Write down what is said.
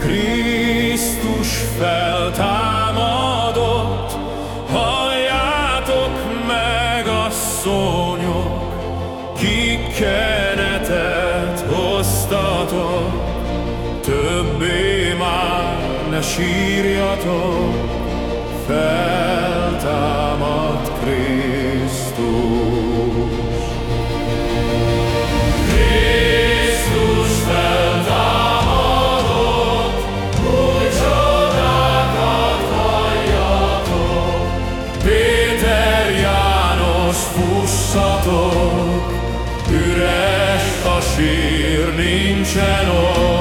Krisztus feltámadott, halljátok meg a szonyok, kikenetet hoztatok, többé már ne sírjatok, feltámad Krisztus. fussatok, üres a sír, nincsen ott.